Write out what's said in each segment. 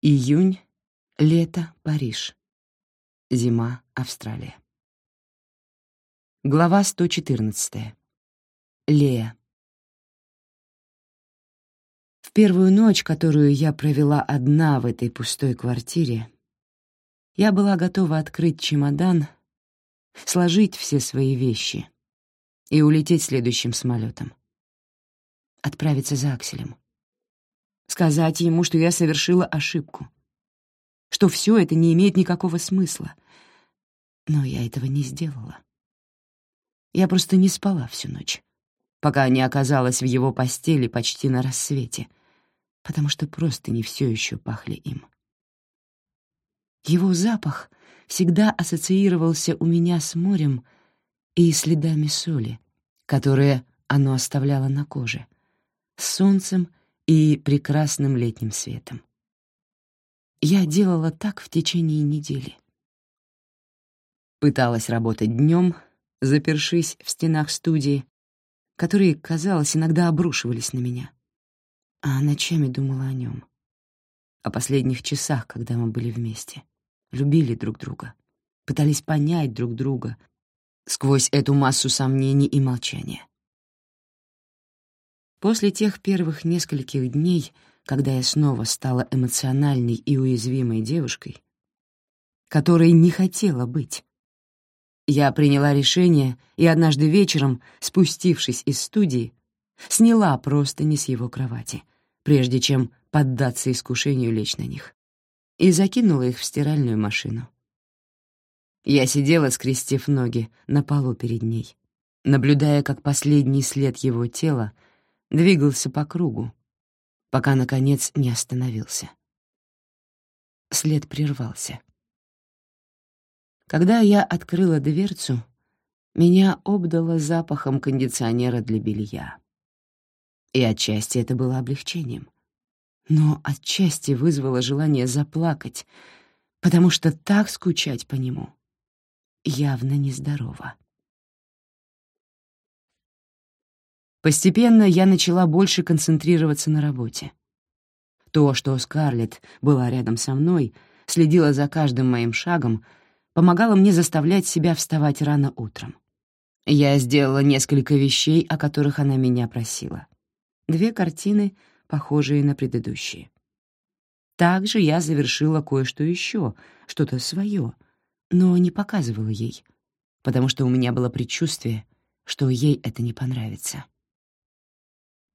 Июнь, лето, Париж. Зима, Австралия. Глава 114. Лея. В первую ночь, которую я провела одна в этой пустой квартире, я была готова открыть чемодан, сложить все свои вещи и улететь следующим самолетом. Отправиться за Акселем сказать ему, что я совершила ошибку, что все это не имеет никакого смысла. Но я этого не сделала. Я просто не спала всю ночь, пока не оказалась в его постели почти на рассвете, потому что просто не все еще пахли им. Его запах всегда ассоциировался у меня с морем и следами соли, которые оно оставляло на коже, с солнцем и прекрасным летним светом. Я делала так в течение недели. Пыталась работать днем, запершись в стенах студии, которые, казалось, иногда обрушивались на меня. А ночами думала о нем, о последних часах, когда мы были вместе, любили друг друга, пытались понять друг друга сквозь эту массу сомнений и молчания. После тех первых нескольких дней, когда я снова стала эмоциональной и уязвимой девушкой, которой не хотела быть, я приняла решение и однажды вечером, спустившись из студии, сняла простыни с его кровати, прежде чем поддаться искушению лечь на них, и закинула их в стиральную машину. Я сидела, скрестив ноги, на полу перед ней, наблюдая, как последний след его тела — двигался по кругу, пока, наконец, не остановился. След прервался. Когда я открыла дверцу, меня обдало запахом кондиционера для белья. И отчасти это было облегчением. Но отчасти вызвало желание заплакать, потому что так скучать по нему явно нездорово. Постепенно я начала больше концентрироваться на работе. То, что Скарлетт была рядом со мной, следила за каждым моим шагом, помогало мне заставлять себя вставать рано утром. Я сделала несколько вещей, о которых она меня просила. Две картины, похожие на предыдущие. Также я завершила кое-что еще, что-то свое, но не показывала ей, потому что у меня было предчувствие, что ей это не понравится.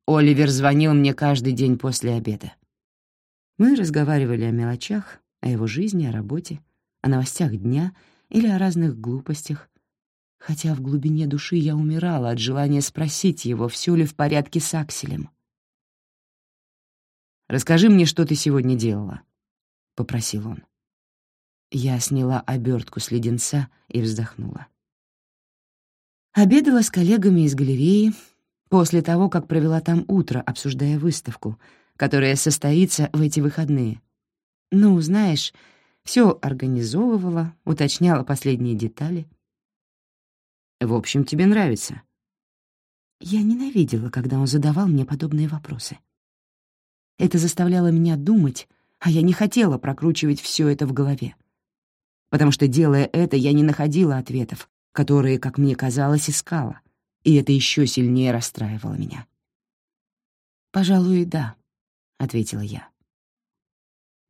Оливер звонил мне каждый день после обеда. Мы разговаривали о мелочах, о его жизни, о работе, о новостях дня или о разных глупостях, хотя в глубине души я умирала от желания спросить его, все ли в порядке с Акселем. «Расскажи мне, что ты сегодня делала», — попросил он. Я сняла обертку с леденца и вздохнула. Обедала с коллегами из галереи, после того, как провела там утро, обсуждая выставку, которая состоится в эти выходные. Ну, знаешь, все организовывала, уточняла последние детали. В общем, тебе нравится. Я ненавидела, когда он задавал мне подобные вопросы. Это заставляло меня думать, а я не хотела прокручивать все это в голове. Потому что, делая это, я не находила ответов, которые, как мне казалось, искала и это еще сильнее расстраивало меня. «Пожалуй, да», — ответила я.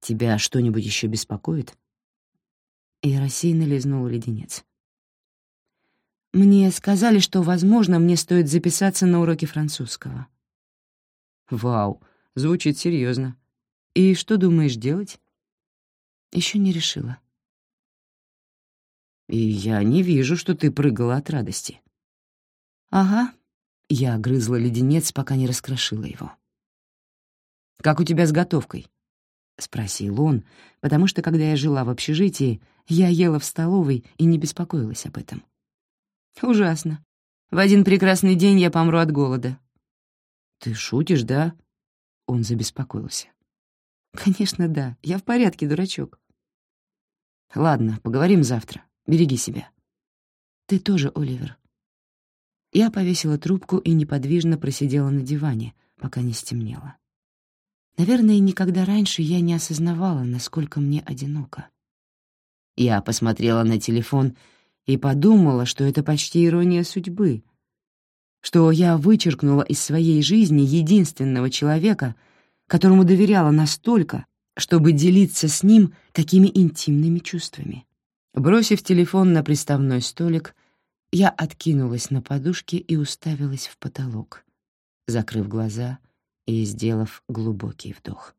«Тебя что-нибудь еще беспокоит?» И рассеянно лизнул леденец. «Мне сказали, что, возможно, мне стоит записаться на уроки французского». «Вау, звучит серьезно. И что думаешь делать?» Еще не решила. «И я не вижу, что ты прыгала от радости». «Ага». Я грызла леденец, пока не раскрошила его. «Как у тебя с готовкой?» — спросил он, потому что, когда я жила в общежитии, я ела в столовой и не беспокоилась об этом. «Ужасно. В один прекрасный день я помру от голода». «Ты шутишь, да?» Он забеспокоился. «Конечно, да. Я в порядке, дурачок». «Ладно, поговорим завтра. Береги себя». «Ты тоже, Оливер. Я повесила трубку и неподвижно просидела на диване, пока не стемнело. Наверное, никогда раньше я не осознавала, насколько мне одиноко. Я посмотрела на телефон и подумала, что это почти ирония судьбы, что я вычеркнула из своей жизни единственного человека, которому доверяла настолько, чтобы делиться с ним такими интимными чувствами. Бросив телефон на приставной столик, я откинулась на подушке и уставилась в потолок, закрыв глаза и сделав глубокий вдох.